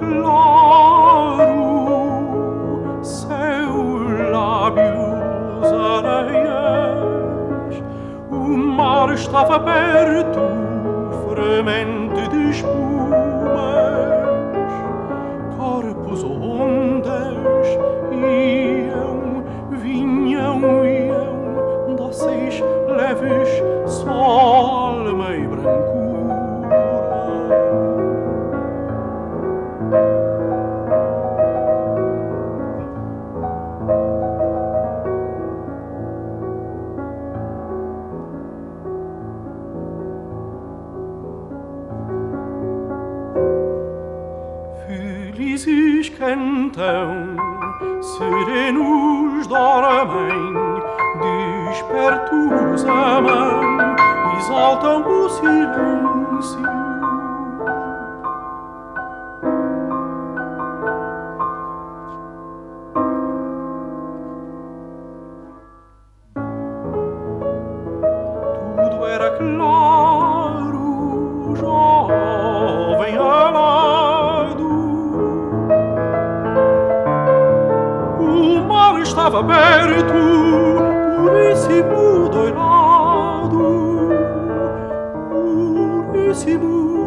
claro seu lábios areias. O mar estava aberto fremente de espumas. Corpos ondas iam vinham iam doces, leves só Felizes cantam, serenos dormem, despertos amam, exaltam o silêncio. Tudo era claro, stava aperto purissimo do lado purissimo